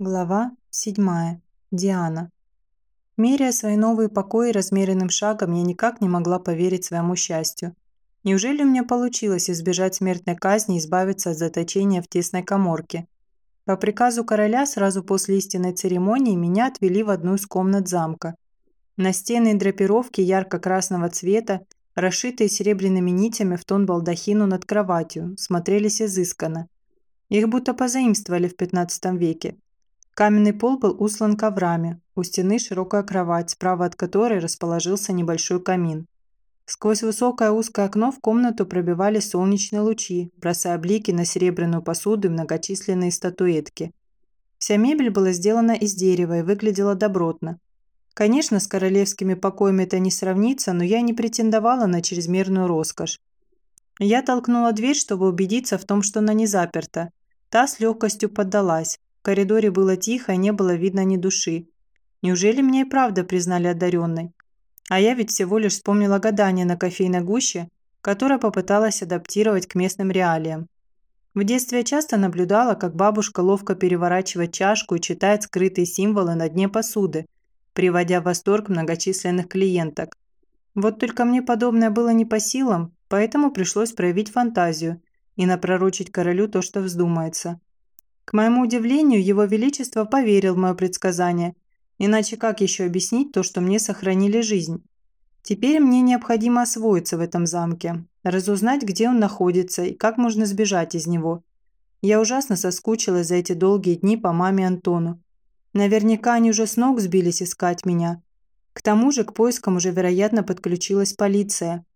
Глава 7. Диана. Меряя свои новые покои размеренным шагом, я никак не могла поверить своему счастью. Неужели у меня получилось избежать смертной казни и избавиться от заточения в тесной коморке? По приказу короля сразу после истинной церемонии меня отвели в одну из комнат замка. На стены и драпировки ярко-красного цвета, расшитые серебряными нитями в тон балдахину над кроватью, смотрелись изысканно. Их будто позаимствовали в 15 веке. Каменный пол был услан коврами, у стены широкая кровать, справа от которой расположился небольшой камин. Сквозь высокое узкое окно в комнату пробивали солнечные лучи, бросая блики на серебряную посуду и многочисленные статуэтки. Вся мебель была сделана из дерева и выглядела добротно. Конечно, с королевскими покоями это не сравнится, но я не претендовала на чрезмерную роскошь. Я толкнула дверь, чтобы убедиться в том, что она не заперта. Та с легкостью поддалась. В коридоре было тихо и не было видно ни души. Неужели меня и правда признали одаренной? А я ведь всего лишь вспомнила гадание на кофейной гуще, которое попыталась адаптировать к местным реалиям. В детстве я часто наблюдала, как бабушка ловко переворачивает чашку и читает скрытые символы на дне посуды, приводя в восторг многочисленных клиенток. Вот только мне подобное было не по силам, поэтому пришлось проявить фантазию и напророчить королю то, что вздумается. К моему удивлению, его величество поверил в мое предсказание, иначе как еще объяснить то, что мне сохранили жизнь? Теперь мне необходимо освоиться в этом замке, разузнать, где он находится и как можно сбежать из него. Я ужасно соскучилась за эти долгие дни по маме Антону. Наверняка они уже с ног сбились искать меня. К тому же к поискам уже, вероятно, подключилась полиция.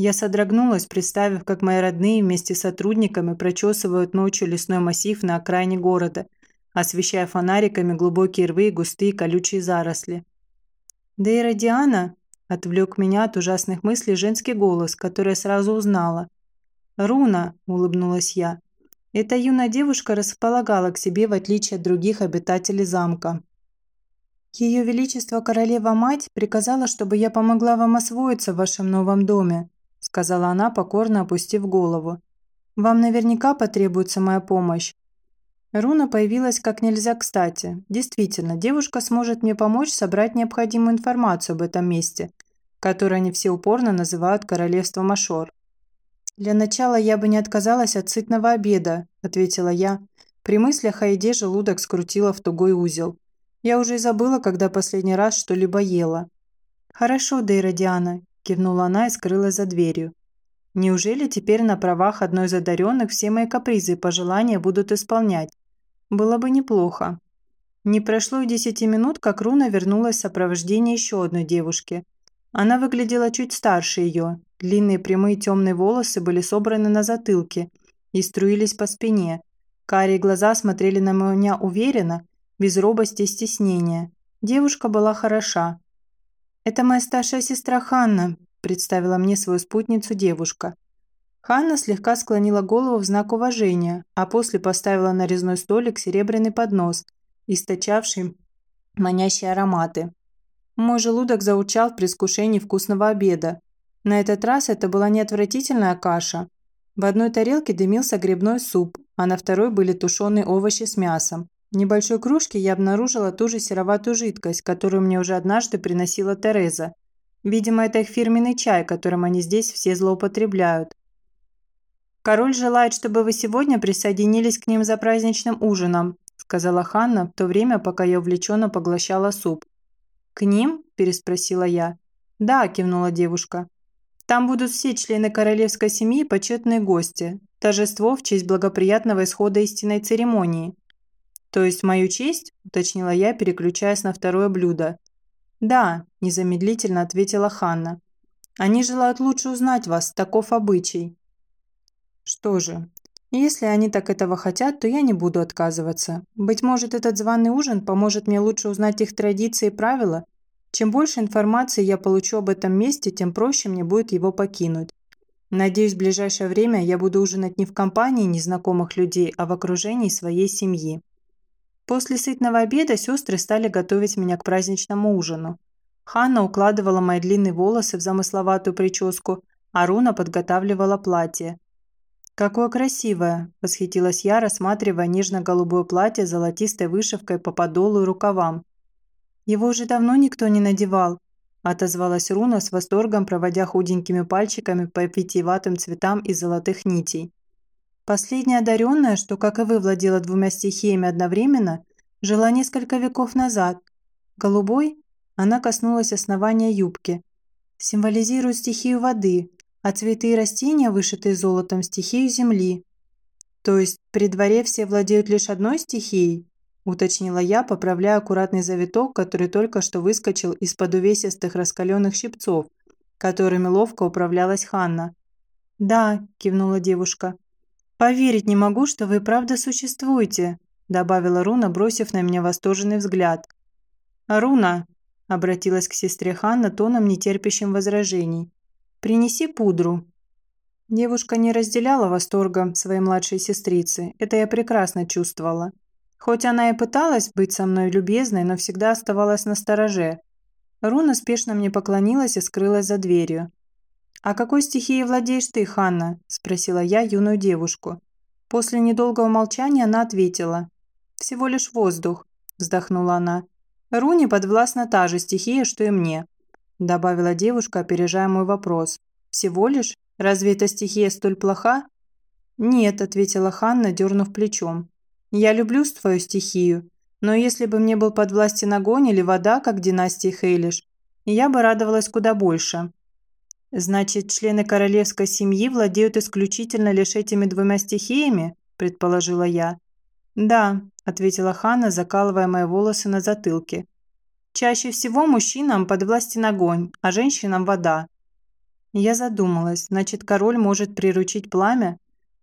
Я содрогнулась, представив, как мои родные вместе с сотрудниками прочесывают ночью лесной массив на окраине города, освещая фонариками глубокие рвы и густые колючие заросли. «Дейра Диана?» – отвлек меня от ужасных мыслей женский голос, который я сразу узнала. «Руна!» – улыбнулась я. Эта юная девушка располагала к себе в отличие от других обитателей замка. «Ее Величество Королева-Мать приказала, чтобы я помогла вам освоиться в вашем новом доме», – сказала она, покорно опустив голову. «Вам наверняка потребуется моя помощь». Руна появилась как нельзя кстати. Действительно, девушка сможет мне помочь собрать необходимую информацию об этом месте, которое они все упорно называют Королевством Машор. «Для начала я бы не отказалась от сытного обеда», – ответила я. При мыслях о еде желудок скрутила в тугой узел. Я уже и забыла, когда последний раз что-либо ела. «Хорошо, Дейра Диана», кивнула она и скрылась за дверью. Неужели теперь на правах одной из одаренных все мои капризы и пожелания будут исполнять? Было бы неплохо. Не прошло и десяти минут, как Руна вернулась в сопровождении еще одной девушки. Она выглядела чуть старше ее. Длинные прямые темные волосы были собраны на затылке и струились по спине. Карие глаза смотрели на меня уверенно, без робости и стеснения. Девушка была хороша, «Это моя старшая сестра Ханна», – представила мне свою спутницу девушка. Ханна слегка склонила голову в знак уважения, а после поставила на резной столик серебряный поднос, источавший манящие ароматы. Мой желудок заучал в предвкушении вкусного обеда. На этот раз это была не отвратительная каша. В одной тарелке дымился грибной суп, а на второй были тушеные овощи с мясом. В небольшой кружке я обнаружила ту же сероватую жидкость, которую мне уже однажды приносила Тереза. Видимо, это их фирменный чай, которым они здесь все злоупотребляют. «Король желает, чтобы вы сегодня присоединились к ним за праздничным ужином», сказала Ханна в то время, пока я увлеченно поглощала суп. «К ним?» – переспросила я. «Да», – кивнула девушка. «Там будут все члены королевской семьи и почетные гости. Торжество в честь благоприятного исхода истинной церемонии. «То есть мою честь?» – уточнила я, переключаясь на второе блюдо. «Да», – незамедлительно ответила Ханна. «Они желают лучше узнать вас, таков обычай». «Что же, если они так этого хотят, то я не буду отказываться. Быть может, этот званый ужин поможет мне лучше узнать их традиции и правила? Чем больше информации я получу об этом месте, тем проще мне будет его покинуть. Надеюсь, в ближайшее время я буду ужинать не в компании незнакомых людей, а в окружении своей семьи. После сытного обеда сестры стали готовить меня к праздничному ужину. Ханна укладывала мои длинные волосы в замысловатую прическу, а Руна подготавливала платье. «Какое красивое!» – восхитилась я, рассматривая нежно-голубое платье с золотистой вышивкой по подолу и рукавам. «Его уже давно никто не надевал», – отозвалась Руна с восторгом, проводя худенькими пальчиками по витиеватым цветам из золотых нитей. Последняя одаренная, что, как и вы, владела двумя стихиями одновременно, жила несколько веков назад. Голубой она коснулась основания юбки. Символизирует стихию воды, а цветы и растения, вышитые золотом, стихию земли. То есть при дворе все владеют лишь одной стихией? Уточнила я, поправляя аккуратный завиток, который только что выскочил из-под увесистых раскаленных щипцов, которыми ловко управлялась Ханна. «Да», – кивнула девушка. «Поверить не могу, что вы правда существуете», – добавила Руна, бросив на меня восторженный взгляд. «Руна», – обратилась к сестре Ханна тоном, нетерпящим возражений, Принеси пудру». Девушка не разделяла восторга своей младшей сестрицы, это я прекрасно чувствовала. Хоть она и пыталась быть со мной любезной, но всегда оставалась на стороже. Руна спешно мне поклонилась и скрылась за дверью. «А какой стихией владеешь ты, Ханна?» – спросила я юную девушку. После недолгого молчания она ответила. «Всего лишь воздух», – вздохнула она. «Руне подвластна та же стихия, что и мне добавила девушка, опережая мой вопрос. «Всего лишь? Разве эта стихия столь плоха?» «Нет», – ответила Ханна, дернув плечом. «Я люблю свою стихию, но если бы мне был подвластен огонь или вода, как династии Хейлиш, я бы радовалась куда больше». «Значит, члены королевской семьи владеют исключительно лишь этими двумя стихиями?» – предположила я. «Да», – ответила Ханна, закалывая мои волосы на затылке. Чаще всего мужчинам подвластен огонь, а женщинам вода. Я задумалась, значит, король может приручить пламя?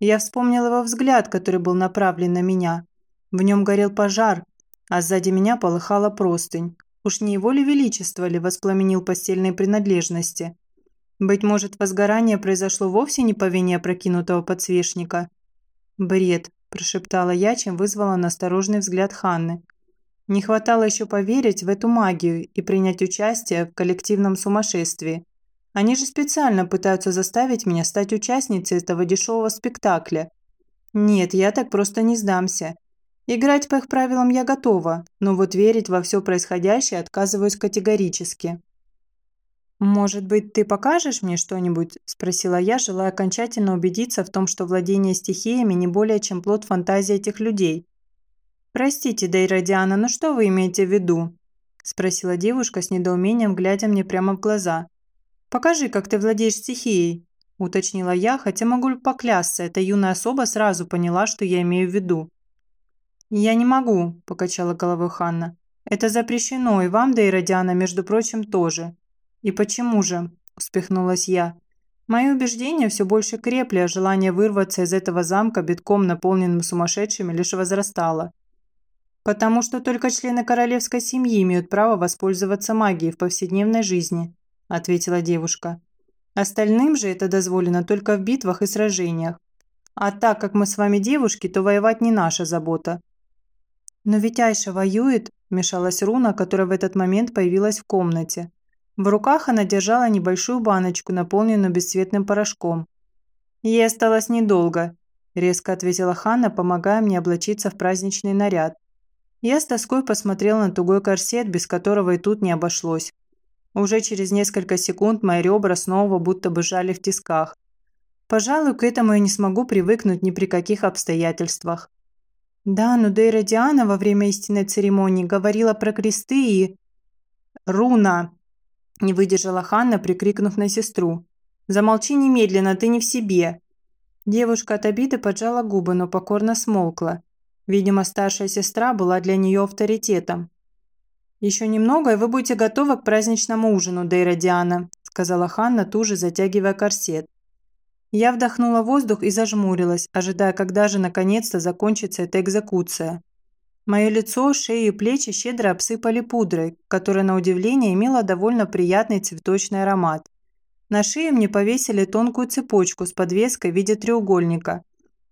Я вспомнила его взгляд, который был направлен на меня. В нем горел пожар, а сзади меня полыхала простынь. Уж не его ли величество ли воспламенил постельные принадлежности? Быть может, возгорание произошло вовсе не по вине опрокинутого подсвечника? «Бред», – прошептала я, чем вызвала насторожный взгляд Ханны. Не хватало еще поверить в эту магию и принять участие в коллективном сумасшествии. Они же специально пытаются заставить меня стать участницей этого дешевого спектакля. Нет, я так просто не сдамся. Играть по их правилам я готова, но вот верить во все происходящее отказываюсь категорически. «Может быть, ты покажешь мне что-нибудь?» – спросила я, желая окончательно убедиться в том, что владение стихиями не более чем плод фантазии этих людей. «Простите, Дейра Диана, но что вы имеете в виду?» – спросила девушка с недоумением, глядя мне прямо в глаза. «Покажи, как ты владеешь стихией», – уточнила я, хотя могу поклясться, эта юная особа сразу поняла, что я имею в виду. «Я не могу», – покачала головой Ханна. «Это запрещено, и вам, Дейра Диана, между прочим, тоже». «И почему же?» – успехнулась я. Мои убеждения все больше крепли, а желание вырваться из этого замка, битком наполненным сумасшедшими, лишь возрастало. «Потому что только члены королевской семьи имеют право воспользоваться магией в повседневной жизни», – ответила девушка. «Остальным же это дозволено только в битвах и сражениях. А так как мы с вами девушки, то воевать не наша забота». «Но ведь Айша воюет», – вмешалась Руна, которая в этот момент появилась в комнате. В руках она держала небольшую баночку, наполненную бесцветным порошком. «Ей осталось недолго», – резко ответила Ханна, помогая мне облачиться в праздничный наряд. Я с тоской посмотрел на тугой корсет, без которого и тут не обошлось. Уже через несколько секунд мои ребра снова будто бы жали в тисках. Пожалуй, к этому я не смогу привыкнуть ни при каких обстоятельствах. Да, но Дейра Диана во время истинной церемонии говорила про кресты и... «Руна!» – не выдержала Ханна, прикрикнув на сестру. «Замолчи немедленно, ты не в себе!» Девушка от обиды поджала губы, но покорно смолкла. Видимо, старшая сестра была для нее авторитетом. «Еще немного, и вы будете готовы к праздничному ужину, Дейра Диана», сказала Ханна, туже затягивая корсет. Я вдохнула воздух и зажмурилась, ожидая, когда же наконец-то закончится эта экзекуция. Мое лицо, шею и плечи щедро обсыпали пудрой, которая, на удивление, имела довольно приятный цветочный аромат. На шее мне повесили тонкую цепочку с подвеской в виде треугольника,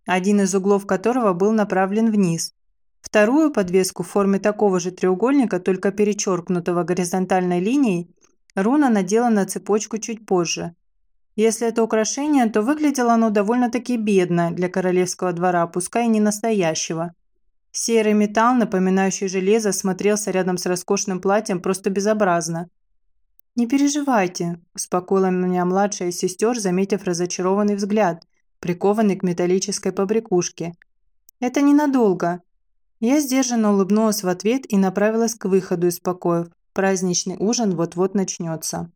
один из углов которого был направлен вниз. Вторую подвеску в форме такого же треугольника, только перечеркнутого горизонтальной линией, руна надела на цепочку чуть позже. Если это украшение, то выглядело оно довольно-таки бедно для королевского двора, пускай и не настоящего. Серый металл, напоминающий железо, смотрелся рядом с роскошным платьем просто безобразно. «Не переживайте», – успокоила меня младшая сестер, заметив разочарованный взгляд, прикованный к металлической побрякушке. «Это ненадолго». Я сдержанно улыбнулась в ответ и направилась к выходу из покоев. Праздничный ужин вот-вот начнется.